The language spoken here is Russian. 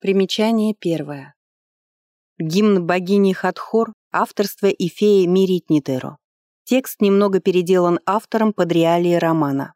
Примечание первое. Гимн богини Хатхор, авторство Ифея Миритнитеро. Текст немного переделан автором под реалии романа.